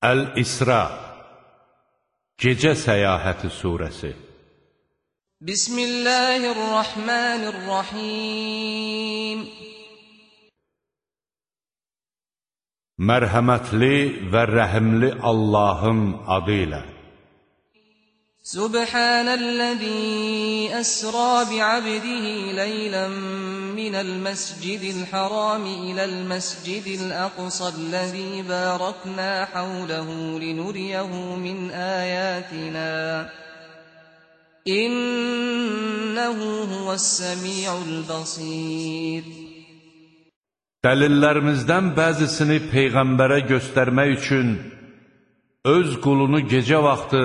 Əl-İsra Gecə Səyahəti Suresi. Bismillahirrahmanirrahim. Mərhəmətli və rəhimli Allahın adı ilə سبحان الذي أسرى بعبده ليلا من المسجد الحرام إلى المسجد الأقصى الذي باركنا حوله لنريه من آياتنا إنه هو السميع البصير Dəlillərimizdən bəzisini Peyğəmbərə göstərmək üçün öz qulunu gecə vaxtı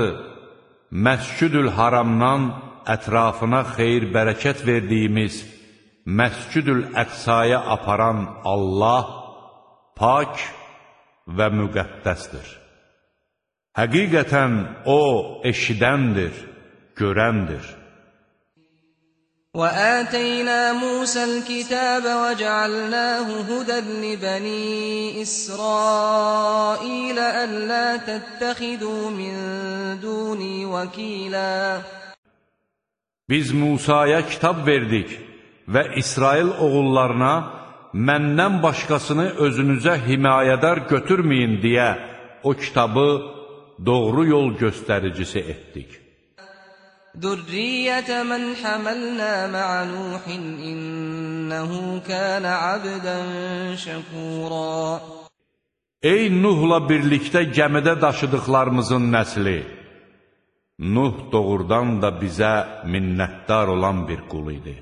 Məscüdül Haramdan ətrafına xeyir-bərəkət verdiyimiz Məscüdül Əqsaya aparan Allah pak və müqəddəsdir. Həqiqətən O eşidəndir, görəndir. وآتينا موسى الكتاب وجعلناه هدى لبني إسرائيل ألا تتخذوا من دوني وكيلا Biz Musaya kitab verdik və İsrail oğullarına məndən başqasını özünüzə himayədar götürməyin deyə o kitabı doğru yol göstəricisi etdik. ذرية من حملنا مع نوح إنه كان عبدا شكورا Ey Nuhla birlikdə gəmidə daşıdıqlarımızın nəsli, Nuh doğrudan da bizə minnətdar olan bir qul idi.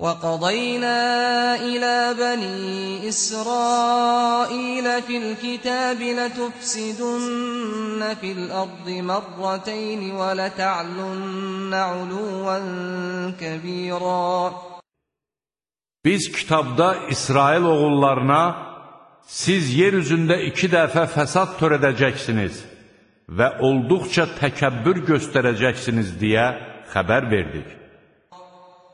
وقضينا إلى بني إسرائيل في الكتاب لتفسدن في الأرض مرتين ولتعلن علوا كبيرا Biz kitabda İsrail oğullarına siz yer üzündə iki dəfə fəsad törədəcəksiniz və olduqca təkəbbür göstərəcəksiniz deyə xəbər verdik.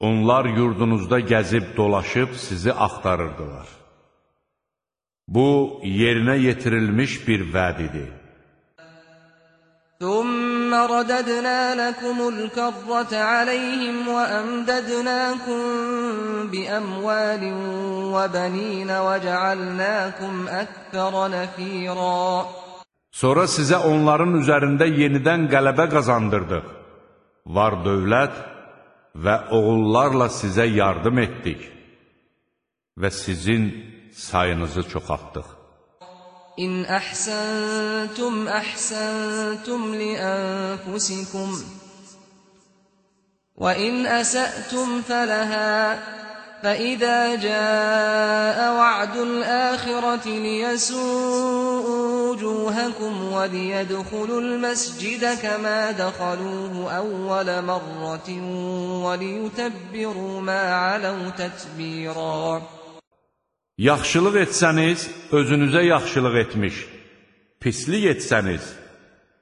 Onlar yurdunuzda gəzib dolaşıb sizi axtarırdılar. Bu, yerinə yetirilmiş bir vəd idi. ثم رددنا لكم الكرة عليهم وأمددناكم بأموال وبنين وجعلناكم أكثر نفيرا Sonra sizə onların üzərində yenidən qələbə qazandırdıq. Var dövlət və oğullarla sizə yardım etdik və sizin sayınızı çoxaltdıq. İn əhsəntum əhsəntum li ənfusikum və in əsəətum fələhə فَإِذَا جَاءَ وَعْدُ əxirəti liyəsun وجوهكم وليدخلوا المسجد كما دخلوه أول مرة وليتبروا ما علوا تتبيراً Yaxşılıq etsəniz, özünüzə yaxşılıq etmiş, pislik etsəniz,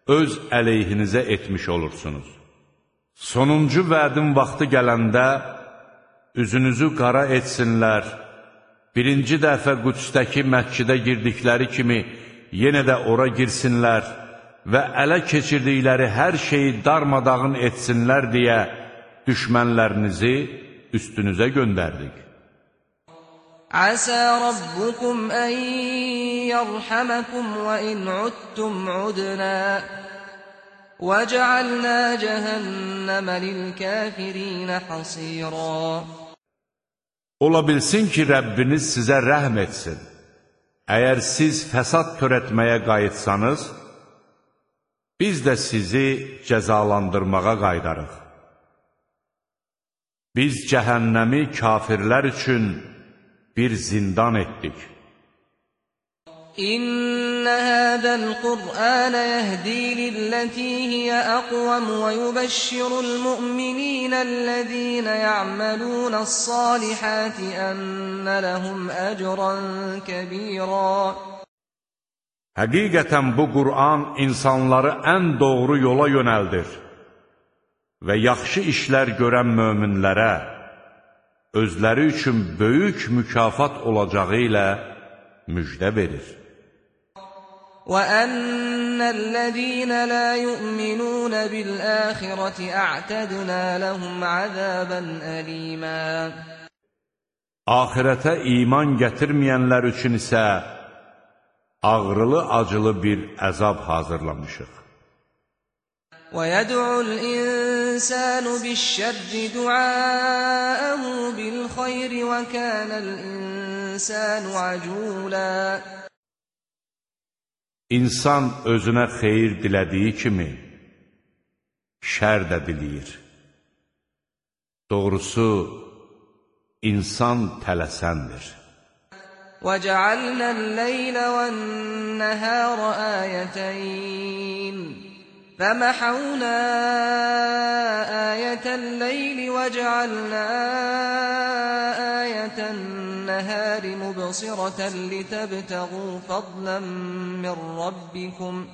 öz əleyhinizə etmiş olursunuz. Sonuncu vədin vaxtı gələndə, üzünüzü qara etsinlər, birinci dəfə Qüdsdəki məscidə girdikləri kimi yenə də ora girsinlər və ələ keçirdikləri hər şeyi darmadağın etsinlər deyə düşmənlərinizi üstünüzə göndərdik. Əsə Rabbukum ən yərhəməkum və in udtum udnə və cəalnə cəhənnəmə lilkəfirinə hasirə Ola bilsin ki, Rəbbiniz sizə rəhm etsin. Əgər siz fəsad törətməyə qayıtsanız, biz də sizi cəzalandırmağa qaydarıq. Biz cəhənnəmi kafirlər üçün bir zindan etdik. إن هذا القرآن يهدي للتي هي أقوم ويبشر المؤمنين الذين يعملون الصالحات أن لهم أجرا كبيرا Həqiqətən bu Qur'an insanları ən doğru yola yönəldir və yaxşı işlər görən möminlərə özləri üçün böyük mükafat olacağı ilə müjdə verir. وأن الذين لا يؤمنون بالآخرة أعتدنا لهم عذابا أليما Ahirətə iman gətirməyənlər üçün isə ağrılı-acılı bir əzab hazırlamışıq. ويدعو الإنسان بالشر دعاءه بالخير وكان الإنسان عجولا İnsan özünə xeyir dilədiyi kimi, şər də diləyir. Doğrusu, insan tələsəndir. وَجَعَلْنَا اللَّيْلَ وَالنَّهَارَ آيَتَيْنِ فَمَحَوْنَا آيَةَ اللَّيْلِ وَجَعَلْنَا آيَةَ النَّهَارِ مُبْصِرَةً لِتَبْتَغُوا فَضْلًا مِّن رَّبِّكُمْ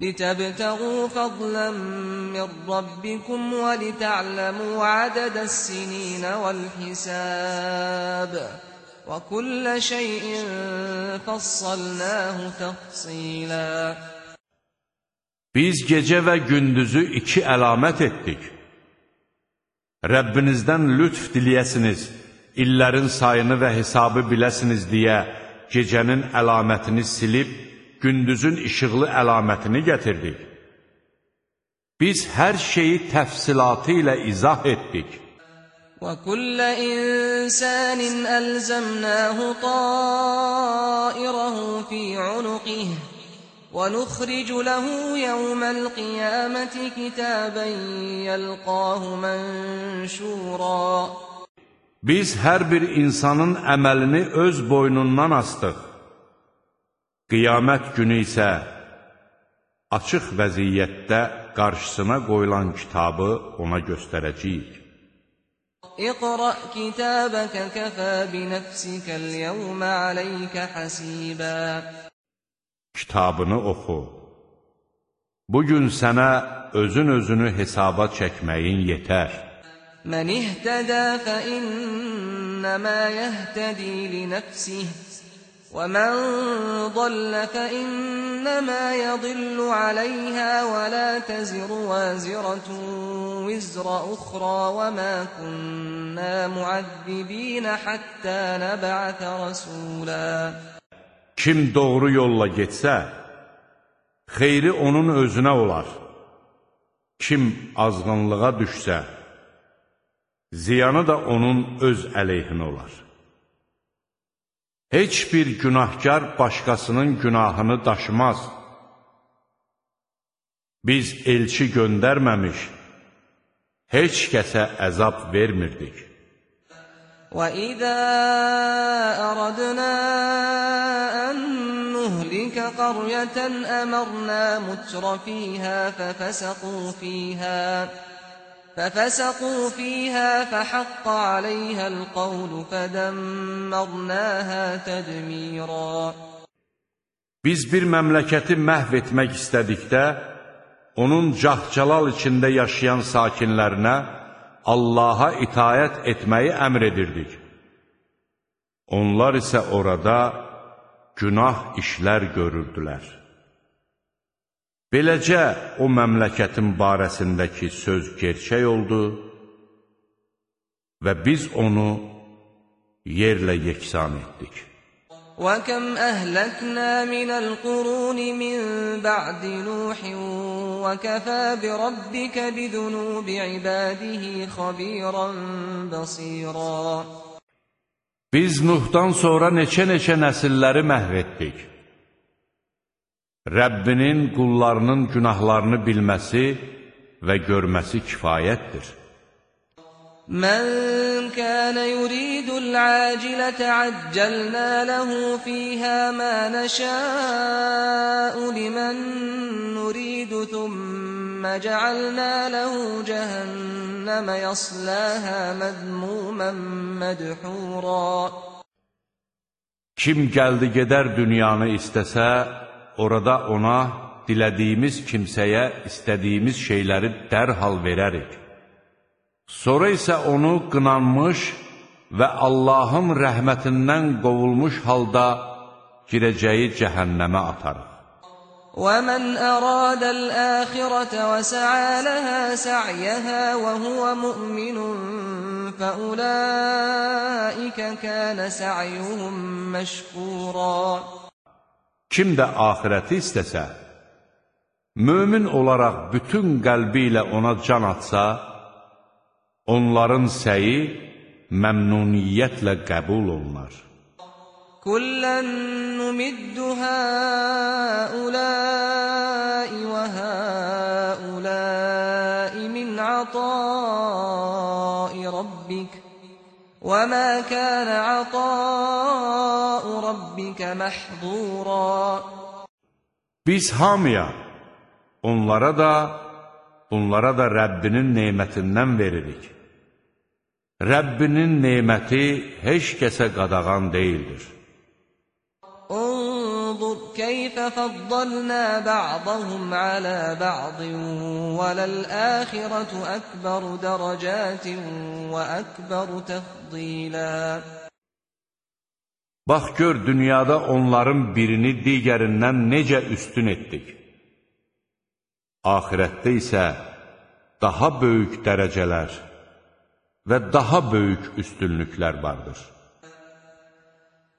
لِتَبْتَغُوا فَضْلًا مِّن رَّبِّكُمْ وَلِتَعْلَمُوا عَدَدَ السِّنِينَ وَالْحِسَابَ. وَكُلَّ شَيْءٍ فَصَّلْنَاهُ تَفْصِيلًا. Biz gecə və gündüzü iki əlamət etdik. Rəbbinizdən lütf diliyəsiniz, illərin sayını və hesabı biləsiniz deyə gecənin əlamətini silib, gündüzün işıqlı əlamətini gətirdik. Biz hər şeyi təfsilatı ilə izah etdik. وَكُلَّ إِنسَانٍ أَلْزَمْنَاهُ طَائِرَهُ فِي عُنُقِهِ وَنُخْرِجُ لَهُ يَوْمَ الْقِيَامَةِ كِتَابًا يَلْقَاهُ مَنشُورًا Biz hər bir insanın əməlini öz boynundan astıq. Qiyamət günü isə açıq vəziyyətdə qarşısına qoyulan kitabı ona göstərəcəyik. İqra kitabəkə kəfə bi nəfsikəl yəvmə aleykə həsibə Kitabını oxu. Bugün sənə özün-özünü hesaba çəkməyin yetər. من اهتدى فإنما يهتدي لنفسه ومن ضل فإنما يضل عليها ولا تزر وازرة وزر أخرى وما كنا معذبين حتى نبعث رسولا Kim doğru yolla getsə, xeyri onun özünə olar. Kim azğınlığa düşsə, ziyanı da onun öz əleyhinə olar. Heç bir günahkar başqasının günahını daşımaz. Biz elçi göndərməmiş, heç kəsə əzab vermirdik. وَإِذَا أَرَدْنَا أَن نُّهْلِكَ قَرْيَةً أَمَرْنَا مُتْرَ فِيهَا فَفَسَقُوا فِيهَا فَفَسَقُوا فِيهَا فَحَقَّ عَلَيْهَا الْقَوْلُ فَدَمَّرْنَاهَا تَدْمِيرًا Biz bir məmləkəti məhv etmək istədikdə, onun cah-calal içində yaşayan sakinlərinə Allaha itayət etməyi əmr edirdik. Onlar isə orada günah işlər görürdülər. Beləcə o məmləkətin barəsindəki söz gerçək oldu və biz onu yerlə yeksan etdik. وَكَمْ أَهْلَكْنَا مِنَ الْقُرُونِ مِنْ بَعْدِ نُوحٍ وَكَفَى بِرَبِّكَ بِذُنُوبِ عِبَادِهِ خَبِيرًا بَصِيرًا Biz Nuhdan sonra neçə-neçə nəsilləri məhv etdik. Rəbbinin qullarının günahlarını bilməsi və görməsi kifayətdir. Mən kənə yuridul acilətə əccəlnə ləhu fiyhə mə nəşəu limən nuridu thümmə cəalnə ləhu cəhənnəmə yasləhə mədmumən mədhurə Kim gəldi gedər dünyanı istəsə, orada ona dilədiyimiz kimsəyə istədiyimiz şeyləri dərhal verərik. Sonra isə onu qınanmış və Allahın rəhmətindən qovulmuş halda girəcəyi cəhənnəmə atarıq. وَمَنْ أَرَادَ الْآخِرَةَ وَسَعَى لَهَا سَعْيَهَا وَهُوَ مُؤْمِنٌ فَأُولَٰئِكَ كَانَ سَعْيُهُمْ مَشْكُورًا Kim də axirəti istəsə, mömin olaraq bütün qəlbi ilə ona can atsa, onların səyi məmnuniyyətlə qəbul olunar. Kullən numiddu həuləi və həuləi min ətai rabbik وما كان عطاء ربك محظورا Biz hamıya, onlara da, bunlara da Rəbbinin nemətindən veririk. Rəbbinin neməti heç kəsə qadağan deyildir. انظر كيف فضلنا بعضهم على بعض وللآخرة أكبر درجات وأكبر تفضيلا Bax gör, dünyada onların birini digərindən necə üstün etdik. Ahirətdə isə daha böyük dərəcələr və daha böyük üstünlüklər vardır.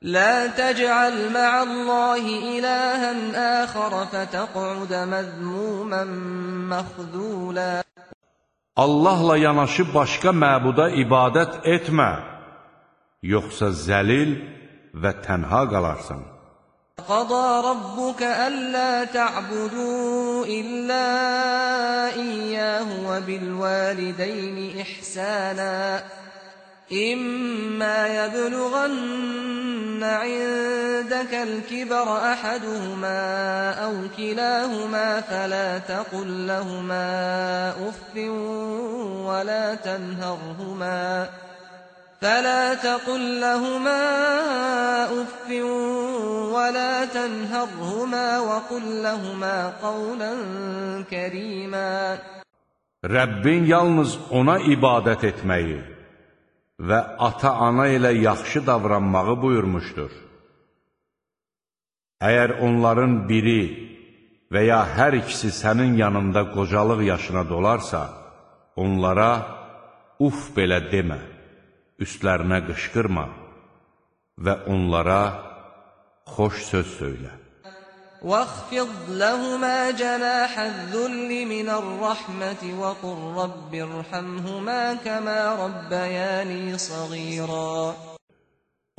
لا تجعل مع الله إلها آخر فتقعد مذموما مخذولا. Allahla yanaşı başqa məbuda ibadət etmə, yoxsa zəlil və tənha qalarsan. قضى ربك ألا تعبدوا إلا إياه وبالوالدين إحسانا. إما يبلغن عندك الكبر أحدهما أو كلاهما فلا تقل لهما أف ولا تنهرهما فلا تقل لهما أف ولا تنهرهما وقل لهما قولا كريما. Rəbbin yalnız ona ibadət etməyi və ata-ana ilə yaxşı davranmağı buyurmuşdur. Əgər onların biri və ya hər ikisi sənin yanında qocalıq yaşına dolarsa, onlara uf belə demə, üstlərinə qışqırma və onlara xoş söz söylə. واخفض لهما جناح الذل من الرحمة وقل رب ارحمهما كما ربياني صغيرا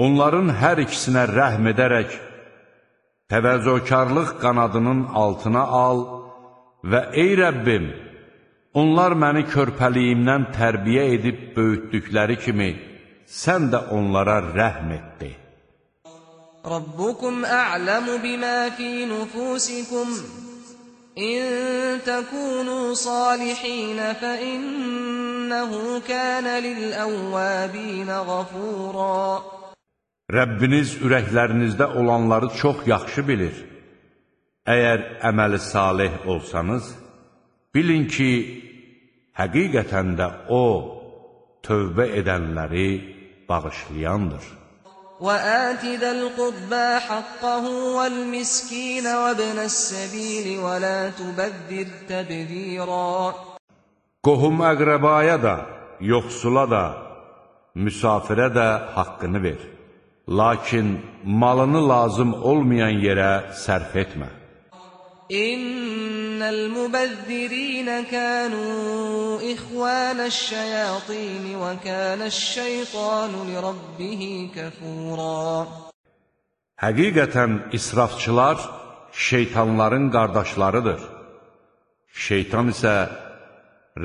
Onların hər ikisinə rəhm edərək, təvəzzökarlıq qanadının altına al və ey Rəbbim, onlar məni körpəliyimdən tərbiyə edib böyütdükləri kimi, sən də onlara rəhm etdi. ربكم أعلم بما في نفوسكم إن تكونوا صالحين فإنه كان للأوابين غفورا Rəbbiniz ürəklərinizdə olanları çox yaxşı bilir. Əgər əməli salih olsanız, bilin ki, həqiqətən də O, tövbə edənləri bağışlayandır. وآت ذا القربى حقه والمسكين وابن السبيل ولا تبذر تبذيرا Qohum əqrəbaya da, yoxsula da, müsafirə də haqqını ver. Lakin malını lazım olmayan yerə sərf etmə. إن المبذرين كانوا إخوان الشياطين وكان الشيطان لربه كفورا Həqiqətən israfçılar şeytanların qardaşlarıdır. Şeytan isə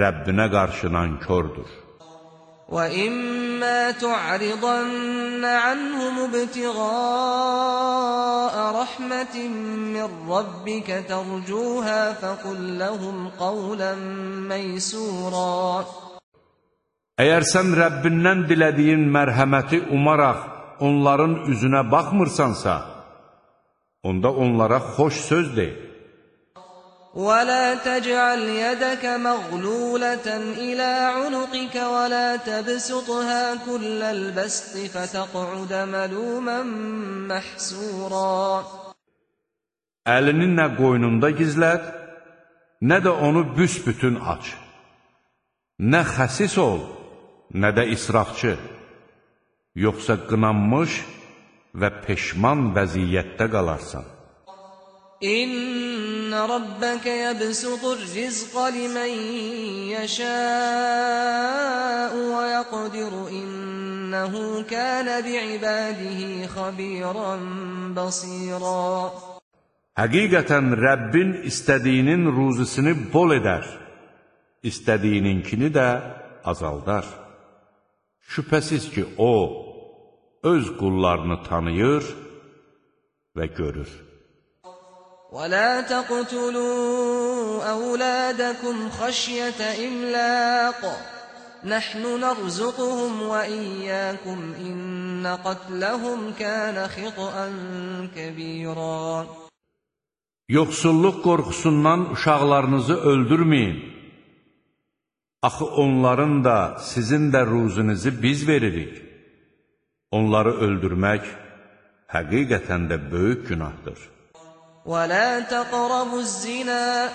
Rəbbinə qarşı nankördür. وَإِمَّا تُعْرِضَنَّ عَنْهُمُ ابْتِغَاءَ رَحْمَةٍ مِّن رَّبِّكَ تَرْجُوهَا فَقُل لَّهُمْ قَوْلًا مَّيْسُورًا Əgər sən Rəbbindən dilədiyin mərhəməti umaraq onların üzünə baxmırsansa, onda onlara xoş söz de. ولا تجعل يدك مغلولة إلى عنقك ولا تبسطها كل البسط فتقعد ملوما محسورا Əlini nə qoynunda gizlət, nə də onu büsbütün aç. Nə xəsis ol, nə də israfçı. Yoxsa qınanmış və peşman vəziyyətdə qalarsan. إن ربك يبسط الرزق لمن يشاء ويقدر إنه كان بعباده خبيرا بصيرا Həqiqətən Rəbbin istədiyinin ruzisini bol edər, istədiyininkini də azaldar. Şübhəsiz ki, O, öz qullarını tanıyır və görür. ولا تقتلوا أولادكم خشية إملاق نحن نرزقهم وإياكم إن قتلهم كان خطأ كبيرا Yoxsulluq qorxusundan uşaqlarınızı öldürməyin. Axı onların da, sizin də ruzinizi biz veririk. Onları öldürmək həqiqətən də böyük günahdır. ولا تقربوا الزنا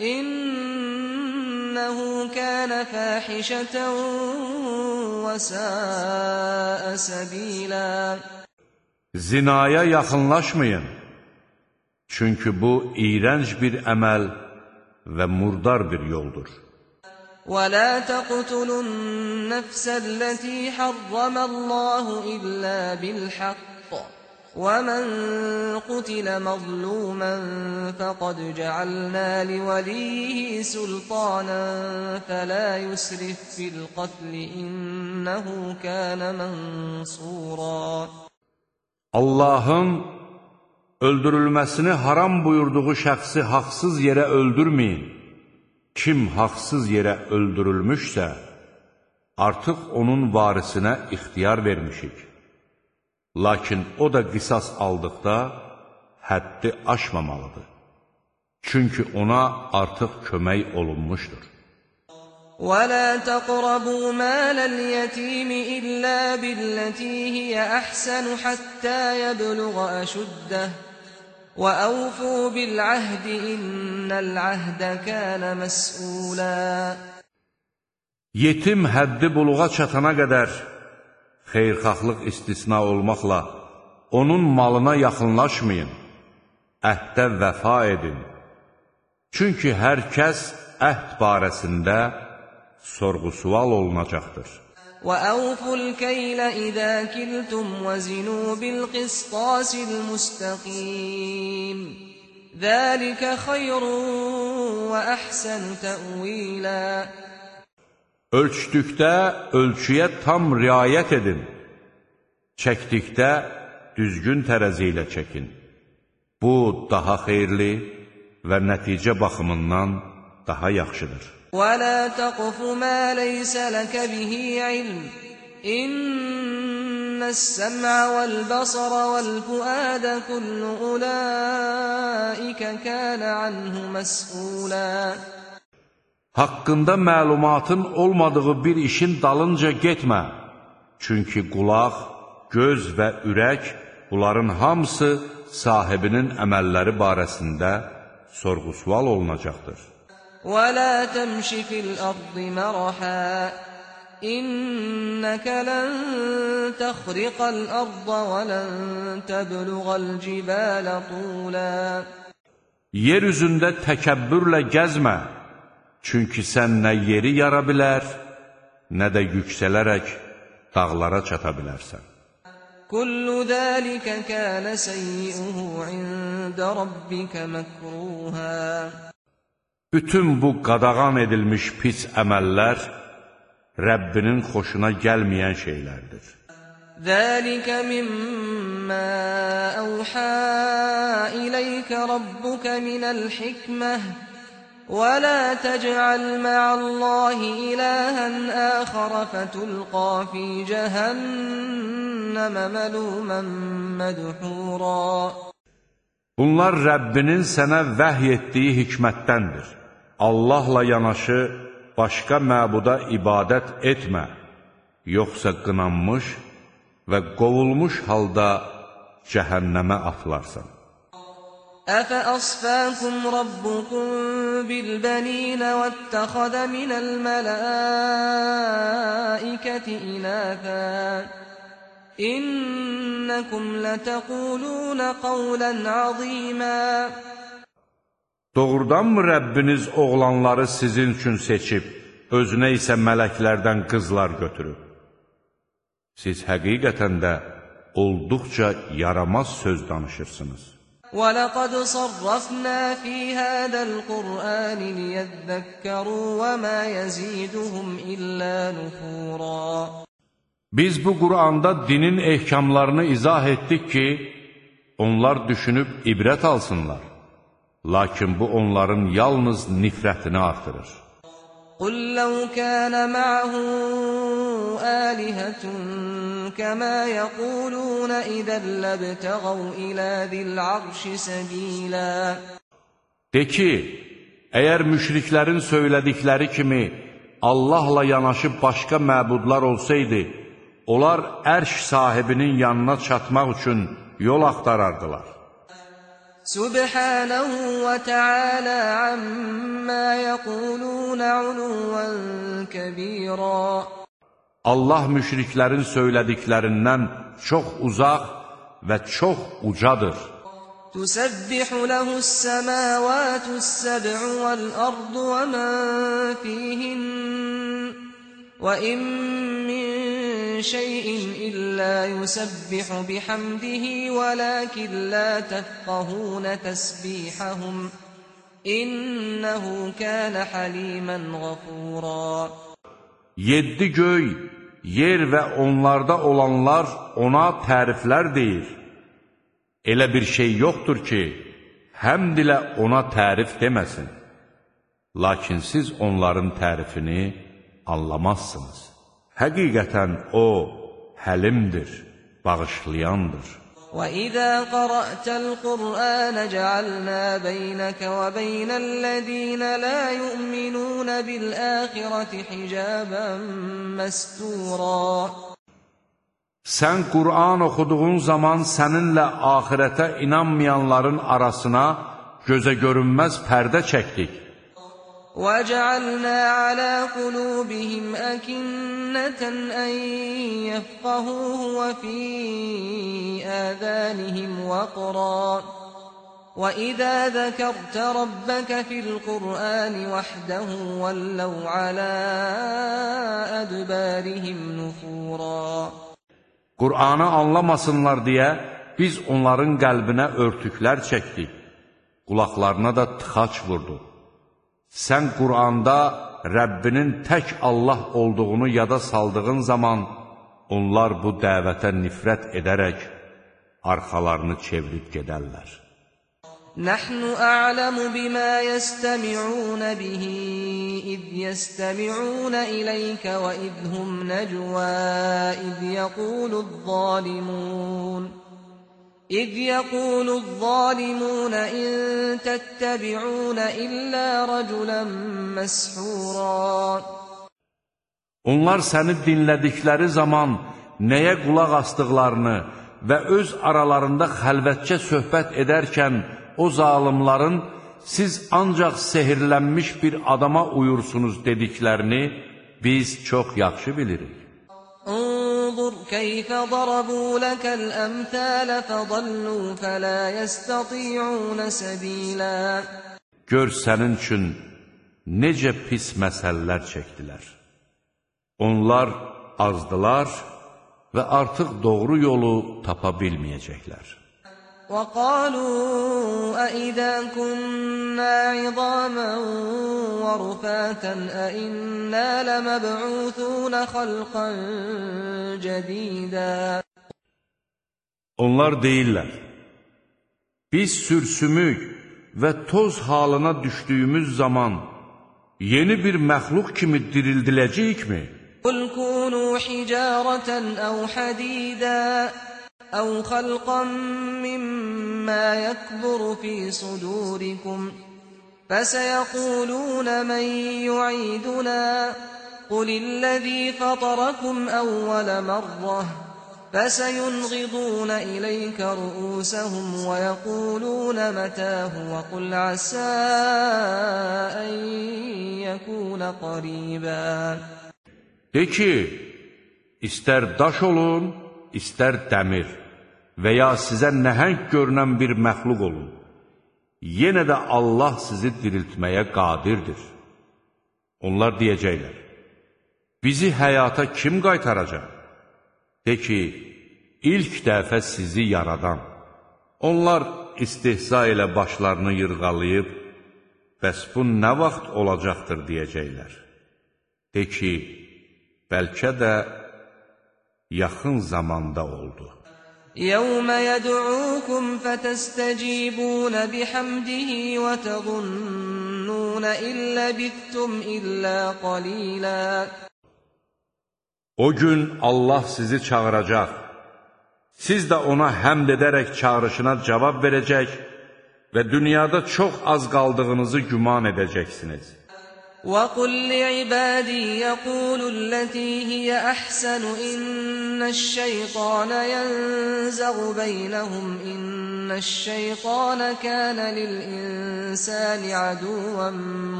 إنه كان فاحشة وساء سبيلا Zinaya yaxınlaşmayın. Çünki bu iyrənc bir əməl və murdar bir yoldur. ولا تقتلوا النفس التي حرم الله إلا بالحق ومن قتل مظلوما فقد جعلنا لوليه سلطانا فلا يسرف في القتل إنه كان منصورا Allahın öldürülməsini haram buyurduğu şəxsi haqsız yerə öldürməyin. Kim haqsız yerə öldürülmüşsə, artıq onun varisinə ixtiyar vermişik. Lakin o da qisas aldıqda həddi aşmamalıdır. Çünki ona artıq kömək olunmuşdur. ولا تقربوا مال اليتيم إلا بالتي هي أحسن حتى يبلغ أشده وأوفوا بالعهد إن العهد كان مسؤولا Yetim həddi buluğa çatana qədər xeyirxahlıq istisna olmaqla onun malına yaxınlaşmayın, əhdə vəfa edin. Çünki hər kəs əhd barəsində sorğu-sual olunacaqdır. وأوفوا الكيل إذا كلتم وزنوا بالقسطاس المستقيم ذلك خير وأحسن تأويلا Ölçdükdə ölçüyə tam riayət edin. Çəkdikdə düzgün tərəzi ilə çəkin. Bu, daha xeyirli və nəticə baxımından daha yaxşıdır. ولا تقف ما ليس لك به علم إن السمع والبصر والفؤاد كل أولئك كان عنه مسؤولا Haqqında məlumatın olmadığı bir işin dalınca getmə. Çünki qulaq, göz və ürək, bunların hamısı sahibinin əməlləri barəsində sorğu-sual olunacaqdır. ولا تمش في الأرض مرحا إنك لن تخرق الأرض ولن تبلغ الجبال طولا Yer üzündə təkəbbürlə gəzmə, çünki sən nə yeri yara bilər, nə də yüksələrək dağlara çata bilərsən. كل ذلك كان سيئه عند ربك مكروها Bütün bu qadağan edilmiş pis əməllər Rəbbinin xoşuna gəlməyən şeylərdir. ذلك مما أوحى إليك ربك من الحكمة ولا تجعل مع الله إلها آخر فتلقى في جهنم ملوما مدحورا Bunlar Rəbbinin sənə vəhy etdiyi hikmətdəndir. Allahla yanaşı başqa məbuda ibadət etmə, yoxsa qınanmış və qovulmuş halda cəhənnəmə atılarsan. أفأصفاكم ربكم بالبنين واتخذ من الملائكة إناثا إنكم لتقولون قولا عظيما Doğrudanmı Rəbbiniz oğlanları sizin üçün seçib, özünə isə mələklərdən qızlar götürüb? Siz həqiqətən də olduqca yaramaz söz danışırsınız. وَلَقَدْ صَرَّفْنَا فِي هَذَا الْقُرْآنِ لِيَذَّكَّرُوا وَمَا يَزِيدُهُمْ إِلَّا نُفُورًا Biz bu Quranda dinin ehkamlarını izah etdik ki, onlar düşünüb ibrət alsınlar. Lakin bu onların yalnız nifrətini artırır. قُلْ لَوْ كَانَ مَعَهُ آلِهَةٌ كَمَا يَقُولُونَ إِذًا لَابْتَغَوْا إِلَى ذِي الْعَرْشِ سَبِيلًا De ki, əgər müşriklərin söylədikləri kimi Allahla yanaşı başqa məbudlar olsaydı, onlar ərş sahibinin yanına çatmaq üçün yol axtarardılar. سبحانه وتعالى عما يقولون علوا كبيرا Allah müşriklərin söylədiklərindən çox uzaq və çox ucadır. تسبح له السماوات السبع والأرض ومن فيهن وإن من شيء إلا يسبح بحمده ولكن لا تفقهون تسبيحهم إنه كان حليما غفورا Yeddi göy, yer və onlarda olanlar ona təriflər deyir. Elə bir şey yoxdur ki, həmd ilə ona tərif deməsin. Lakin siz onların tərifini anlamazsınız. Həqiqətən O, həlimdir, bağışlayandır. وَإِذَا قَرَأْتَ الْقُرْآنَ جَعَلْنَا بَيْنَكَ وَبَيْنَ الَّذِينَ لَا يُؤْمِنُونَ بِالْآخِرَةِ حِجَابًا مَسْتُورًا Sən Qur'an oxuduğun zaman səninlə axirətə inanmayanların arasına gözə görünməz pərdə çəkdik. وَجَعَلْنَا عَلَى قُلُوبِهِمْ أَكِنَّةً أَن يَفْقَهُوهُ وَفِي آذَانِهِمْ وَقْرًا ۚ وَإِذَا ذَكَرْتَ رَبَّكَ فِي الْقُرْآنِ وَحْدَهُ وَلَّوْا عَلَىٰ أَدْبَارِهِمْ نُفُورًا Qur'anı anlamasınlar deyə biz onların qəlbinə örtüklər çəkdik. Qulaqlarına da tıxaç vurduq. Sən Quranda Rəbbinin tək Allah olduğunu yada saldığın zaman, onlar bu dəvətə nifrət edərək arxalarını çevirib gedərlər. Nəhnu a'lamu bima yestəmi'un bihi iz yestəmi'un ileykə və izhum nəcvə iz yəqulu'z-zalimun İz yəqulu zalimunə in təttəbi'unə illə rəculən məshura. Onlar səni dinlədikləri zaman nəyə qulaq asdıqlarını və öz aralarında xəlvətcə söhbət edərkən o zalimların siz ancaq sehirlənmiş bir adama uyursunuz dediklərini biz çox yaxşı bilirik. انظر كيف ضربوا لك الأمثال فضلوا فلا يستطيعون سبيلا Gör sənin üçün necə pis məsələlər çəkdilər. Onlar azdılar və artıq doğru yolu tapa bilməyəcəklər. وقالوا أئذا كنا عظاما ورفاتا أئنا لمبعوثون خلقا جديدا Onlar deyirlər, biz sürsümük və toz halına düşdüyümüz zaman yeni bir məxluq kimi dirildiləcəyikmi? قل كونوا حجارة أو حديدا أو خلقا مما يكبر في صدوركم فسيقولون من يعيدنا قل الذي فطركم أول مرة فسينغضون إليك رؤوسهم ويقولون متاه وقل عسى أن يكون قريبا De ki, istər daş olun, istər dəmir və ya sizə nəhəng görünən bir məxluq olun. Yenə də Allah sizi diriltməyə qadirdir. Onlar deyəcəklər, bizi həyata kim qaytaracaq? De ki, ilk dəfə sizi yaradan. Onlar istihza ilə başlarını yırğalayıb, bəs bu nə vaxt olacaqdır deyəcəklər. De ki, bəlkə də yaxın zamanda oldu. يوم يدعوكم فتستجيبون بحمده وتظنون إن لبثتم إلا قليلا O gün Allah sizi çağıracaq. Siz də ona həmd edərək çağrışına cavab verəcək və dünyada çox az qaldığınızı güman edəcəksiniz. وقل لعبادي يقولوا التي هي أحسن إن الشيطان ينزغ بينهم إن الشيطان كان للإنسان عدوا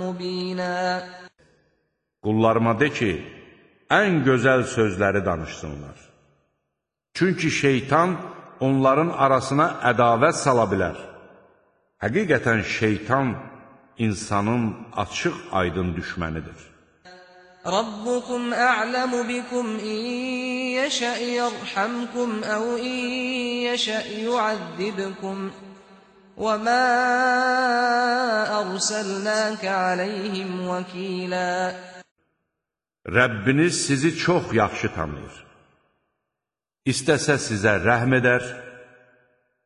مبينا Qullarıma de ki, ən gözəl sözləri danışsınlar. Çünki şeytan onların arasına ədavət sala bilər. Həqiqətən şeytan insanın açıq aydın düşmənidir. ربكم أعلم بكم إن يشأ يرحمكم أو إن يشأ يعذبكم وما أرسلناك عليهم وكيلا Rəbbiniz sizi çox yaxşı tanıyır. İstəsə sizə rəhm edər,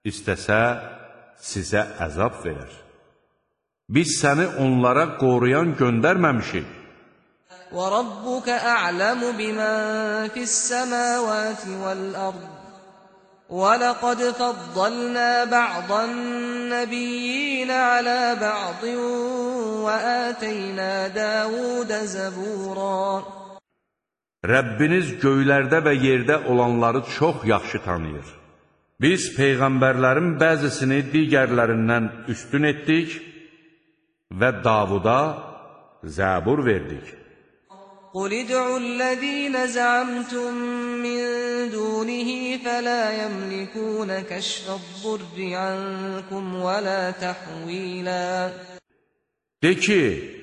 istəsə sizə əzab verər. Biz səni onlara qoruyan göndərməmişik. وربك أعلم بمن في السماوات والأرض ولقد فضلنا بعض النبيين على بعض وآتينا داود زبورا Rəbbiniz göylərdə və yerdə olanları çox yaxşı tanıyır. Biz peyğəmbərlərin bəzisini digərlərindən üstün etdik və Davuda zəbur verdik. قُلِ ادْعُوا الَّذ۪ينَ زَعَمْتُمْ مِنْ دُونِهِ فَلَا يَمْلِكُونَ كَشْفَ الضُّرِّ عَنْكُمْ وَلَا تَحْو۪يلًا De ki,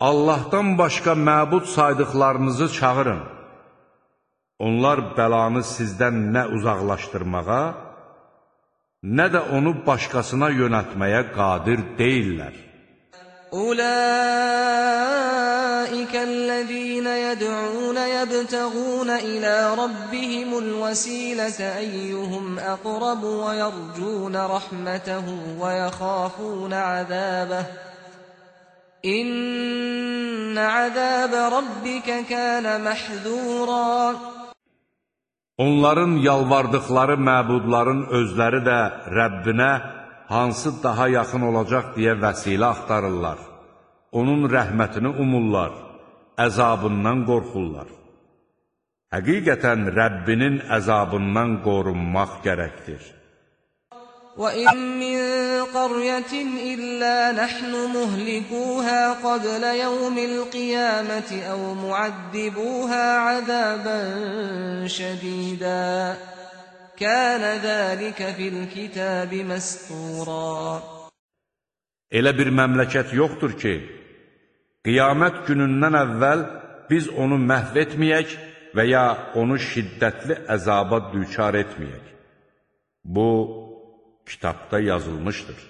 Allahdan başqa məbud saydıqlarınızı çağırın. Onlar bəlanı sizdən nə uzaqlaşdırmağa, nə də onu başqasına yönətməyə qadir deyillər. أولئك الذين يدعون يبتغون إلى ربهم الوسيلة أيهم أقرب ويرجون رحمته ويخافون عذابه. إن عذاب ربك كان محذورا. Onların yalvardıqları məbudların özləri də Rəbbinə hansı daha yaxın olacaq deyə vəsilə axtarırlar. Onun rəhmətini umurlar, əzabından qorxurlar. Həqiqətən Rəbbinin əzabından qorunmaq gərəkdir. وإن من قرية إلا نحن مهلكوها قبل يوم القيامة أو معذبوها عذابا شديدا Kən zəlikə fil kitabi məstura. Elə bir məmləkət yoxdur ki, qiyamət günündən əvvəl biz onu məhv etməyək və ya onu şiddətli əzaba düçar etməyək. Bu, kitabda yazılmışdır.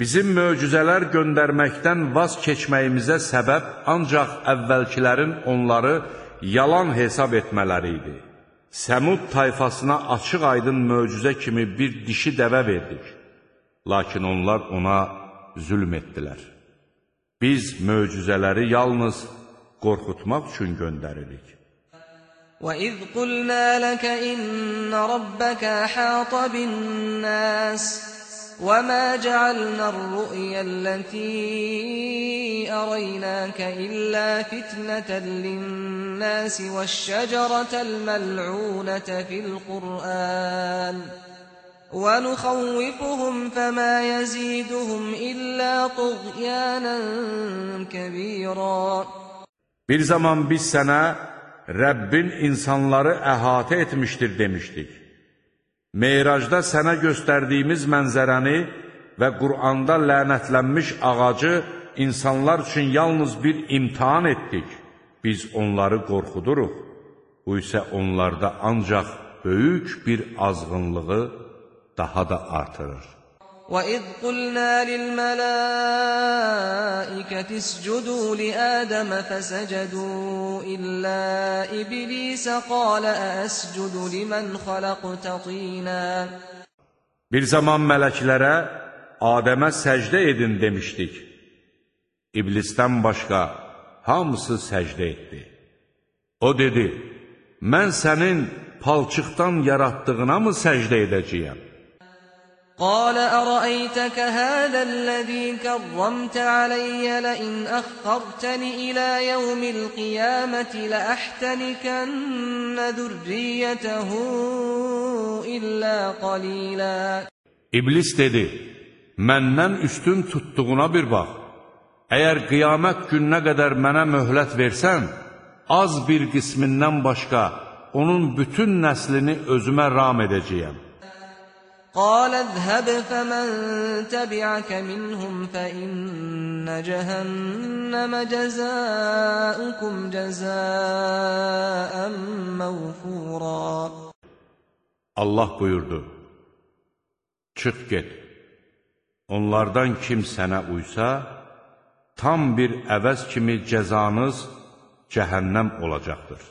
Bizim möcüzələr göndərməkdən vaz keçməyimizə səbəb ancaq əvvəlkilərin onları yalan hesab etmələri idi. Səmud tayfasına açıq aydın möcüzə kimi bir dişi dəvə verdik. Lakin onlar ona zülm etdilər. Biz möcüzələri yalnız qorxutmaq üçün göndəririk. وَإِذْ قُلْنَا لَكَ إِنَّ رَبَّكَ أَحَاطَ بِالنَّاسِ وما جعلنا الرؤيا التي أريناك إلا فتنة للناس والشجرة الملعونة في القرآن ونخوفهم فما يزيدهم إلا طغيانا كبيرا Bir zaman biz sənə Rəbbin insanları əhatə etmişdir demişdik. Meyracda sənə göstərdiyimiz mənzərəni və Quranda lənətlənmiş ağacı insanlar üçün yalnız bir imtihan etdik. Biz onları qorxuduruq. Bu isə onlarda ancaq böyük bir azğınlığı daha da artırır. وَإِذْ قُلْنَا لِلْمَلَائِكَةِ اسْجُدُوا لِآدَمَ فَسَجَدُوا إِلَّا إِبْلِيسَ قَالَ أَأَسْجُدُ لِمَنْ خَلَقْتَ طِينًا Bir zaman mələklərə Adəmə səcdə edin demişdik. İblisdən başqa hamısı səcdə etdi. O dedi, mən sənin palçıqdan yaratdığına mı səcdə edəcəyəm? قال أرأيتك هذا الذي كرمت علي لئن أخرتني إلى يوم القيامة لأحتنكن ذريته إلا قليلا İblis dedi, məndən üstün tutduğuna bir bax. Əgər qiyamət gününə qədər mənə möhlət versən, az bir qismindən başqa onun bütün nəslini özümə ram edəcəyəm. قال اذهب فمن تبعك منهم فإن جهنم جزاؤكم جزاء موفورا Allah buyurdu, çıx get, onlardan kim sənə uysa, tam bir əvəz kimi cəzanız cəhənnəm olacaqdır.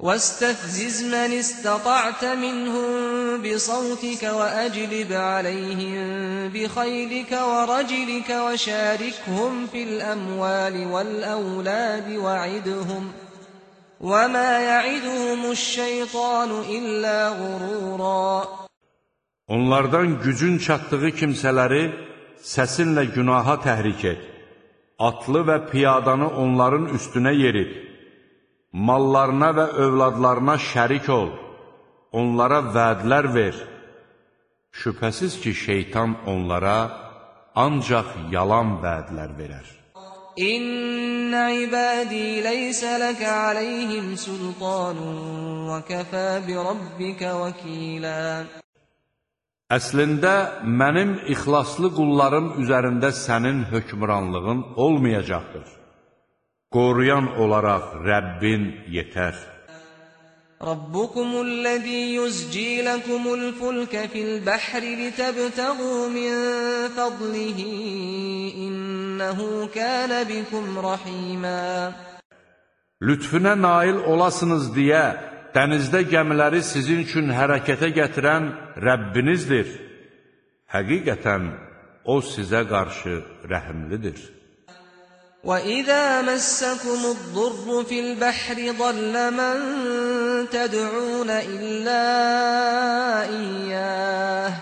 واستفزز من استطعت منهم بصوتك وأجلب عليهم بخيلك ورجلك وشاركهم في الأموال والأولاد وعدهم وما يعدهم الشيطان إلا غرورا Onlardan gücün çatdığı kimsələri səsinlə günaha təhrik et. Atlı və piyadanı onların üstünə yerit. mallarına və övladlarına şərik ol, onlara vədlər ver. Şübhəsiz ki, şeytan onlara ancaq yalan vədlər verər. İnnə ibadī leysə ləkə aleyhim sultanun və kəfə bi rabbikə vəkilə. Əslində, mənim ixlaslı qullarım üzərində sənin hökmranlığın olmayacaqdır qoruyan olaraq Rəbbin yetər. Rabbukumul-lezî yuzcī lekumul-fulke fil-bahri litabtagū min fadlihi innehu kāne bikum rahîmā. Lütfünə nail olasınız deyə dənizdə gəmiləri sizin üçün hərəkətə gətirən Rəbbinizdir. Həqiqətən o sizə qarşı rəhimlidir. وَإِذَا مَسَّكُمُ الضُّرُّ فِي الْبَحْرِ ضَلَّ مَن تَدْعُونَ إِلَّا إِيَّاهُ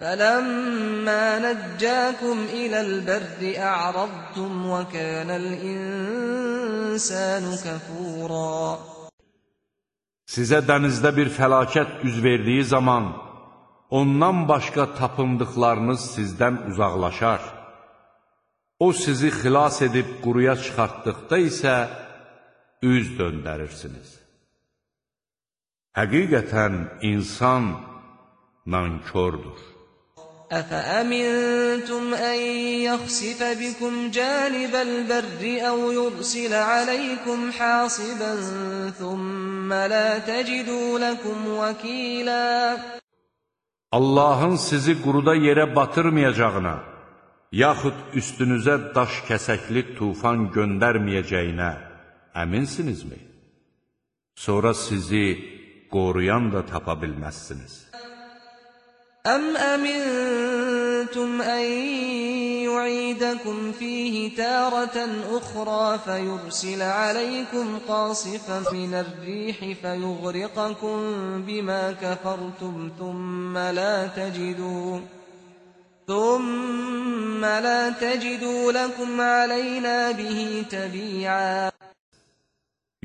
فَلَمَّا نَجَّاكُمْ إِلَى الْبَرِّ أَعْرَضْتُمْ وَكَانَ الْإِنسَانُ كَفُورًا Sizə dənizdə bir fəlakət üz verdiyi zaman, ondan başqa tapındıqlarınız sizdən uzaqlaşar. O sizi xilas edib quruya çıxartdıqda isə üz döndərirsiniz. Həqiqətən insan nankördür. أفأمنتم أن يخسف بكم جانب البر أو يرسل عليكم حاصبا ثم لا تجدوا لكم وكيلا Allahın sizi quruda yerə batırmayacağına, yaxud üstünüzə daş kəsəkli tufan göndərməyəcəyinə əminsinizmi? Sonra sizi qoruyan da tapa bilməzsiniz. Əm əmintum ən yu'idəkum fihi tərətən uxra fəyursil aləykum qasifən minər rihi fəyuğriqakum bimə kəfərtum thumma la təcidun ثم لا تجدوا لكم علينا به تبيعا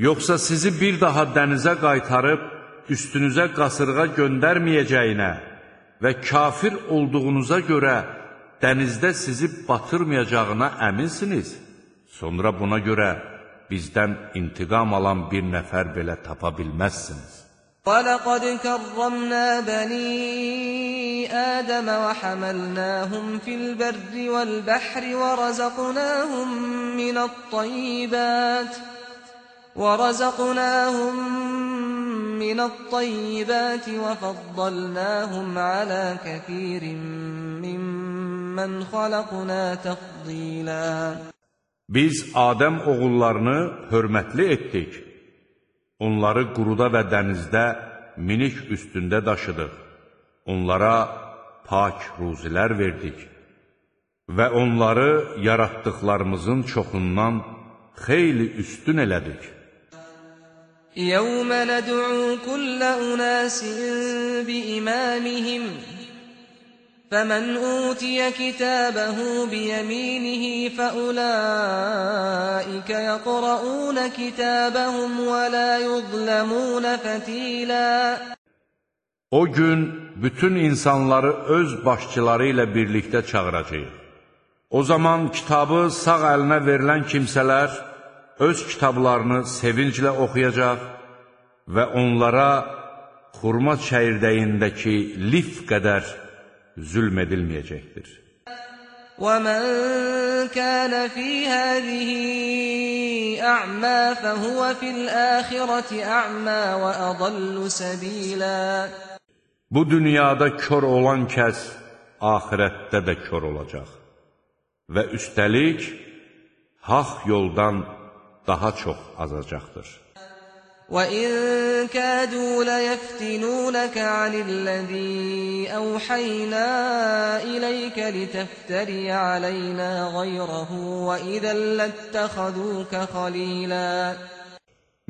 Yoxsa sizi bir daha dənizə qaytarıb üstünüzə qasırğa göndərməyəcəyinə və kafir olduğunuza görə dənizdə sizi batırmayacağına əminsiniz. Sonra buna görə bizdən intiqam alan bir nəfər belə tapa bilməzsiniz. وَلَقَدْ كَرَّمْنَا بَنِي آدَمَ وَحَمَلْنَاهُمْ فِي الْبَرِّ وَالْبَحْرِ وَرَزَقْنَاهُمْ مِنَ الطَّيِّبَاتِ وَرَزَقْنَاهُمْ من الطيبات وفضلناهم على كثير ممن خلقنا تفضيلا Biz Adəm oğullarını hörmətli etdik. Onları quruda və dənizdə minik üstündə daşıdıq. Onlara pak ruzilər verdik və onları yaratdıqlarımızın çoxundan xeyli üstün elədik. يوم ندعو كل أناس بإمامهم فمن أوتي كتابه بيمينه فأولئك يقرؤون كتابهم ولا يظلمون فتيلا O gün bütün insanları öz başçıları ilə birlikdə çağıracaq. O zaman kitabı sağ əlinə verilən kimsələr öz kitablarını sevinclə oxuyacaq və onlara xurma çəyirdəyindəki lif qədər zülm edilməyəcəkdir. وَمَنْ كَانَ فِي هَذِهِ أَعْمَى فَهُوَ فِي الْآخِرَةِ أَعْمَى وَأَضَلُّ سَبِيلًا Bu dünyada kör olan kəs axirətdə də kör olacaq və üstəlik haq yoldan daha çox azacaqdır. وَإِن كَادُوا لَيَفْتِنُونَكَ عَنِ الَّذِي أَوْحَيْنَا إِلَيْكَ لِتَفْتَرِيَ عَلَيْنَا غَيْرَهُ وَإِذًا لَاتَّخَذُوكَ خَلِيلًا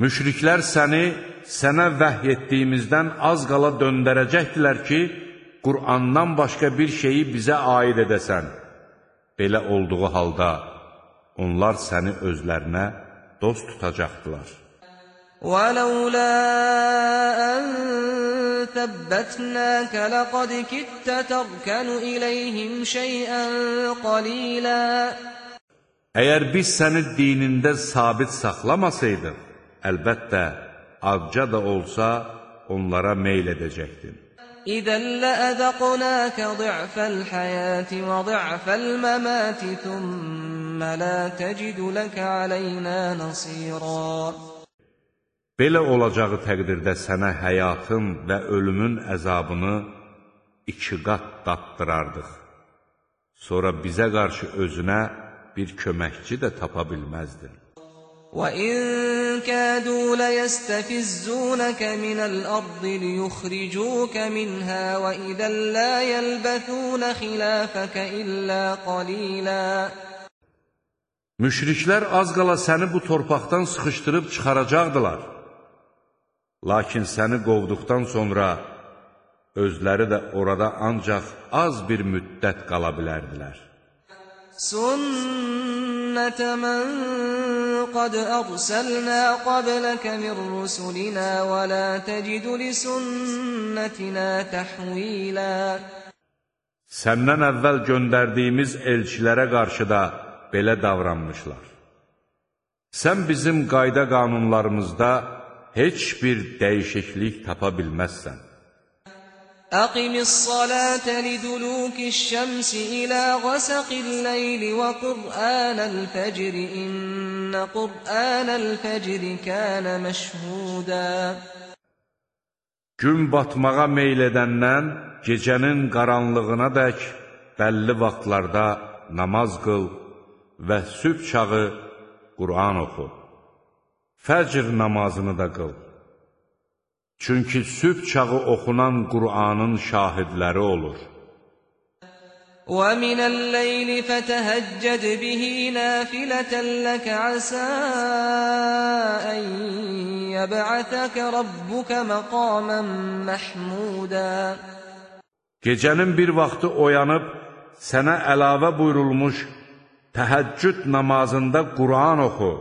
Müşriklər səni sənə vəhy etdiyimizdən az qala döndərəcəkdilər ki, Qur'andan başqa bir şeyi bizə aid edəsən. Belə olduğu halda onlar səni özlərinə dost tutacaqdılar. وَلَوْلَا أَن ثَبَّتْنَاكَ لَقَدْ كِدتَّ تَرْكَنُ إِلَيْهِمْ شَيْئًا قَلِيلًا Əgər biz səni dinində sabit saxlamasaydıq, əlbəttə, azca da olsa onlara meyl edəcəkdin. إِذًا لَأَذَقْنَاكَ ضِعْفَ الْحَيَاةِ وَضِعْفَ الْمَمَاتِ ثُمَّ لَا تَجِدُ لَكَ عَلَيْنَا نَصِيرًا Belə olacağı təqdirdə sənə həyatın və ölümün əzabını iki qat dattırardıq. Sonra bizə qarşı özünə bir köməkçi də tapa bilməzdin. وَإِن كَادُوا لَيَسْتَفِزُّونَكَ مِنَ الْأَرْضِ لِيُخْرِجُوكَ مِنْهَا وَإِذًا لَّا يَلْبَثُونَ خِلَافَكَ إِلَّا قَلِيلًا Müşriklər az qala səni bu torpaqdan sıxışdırıb çıxaracaqdılar. Lakin səni qovduqdan sonra özləri də orada ancaq az bir müddət qala bilərdilər. Sünnətə mən qad ərsəlnə qabləkə min rusulinə və la təcidu li sünnətinə təhvilə Səndən əvvəl göndərdiyimiz elçilərə qarşı da belə davranmışlar. Sən bizim qayda qanunlarımızda heç bir dəyişiklik tapa bilməzsən. Əqimissalətə lidulukiş-şəmsi ilə qasaqil-leyli və Qur'anəl-fəcri innə Qur'anəl-fəcri kənə məşhudə. Gün batmağa meyl edəndən gecənin qaranlığına dək bəlli vaxtlarda namaz qıl və sübh çağı Qur'an oxu. Fəcr namazını da qıl. Çünki sübh çağı oxunan Qur'anın şahidləri olur. وَمِنَ اللَّيْلِ فَتَهَجَّدْ بِهِ نَافِلَةً لَكَ عَسَىٰ أَن يَبْعَثَكَ رَبُّكَ مَقَامًا مَّحْمُودًا Gecənin bir vaxtı oyanıb, sənə əlavə buyurulmuş təhəccüd namazında Qur'an oxu.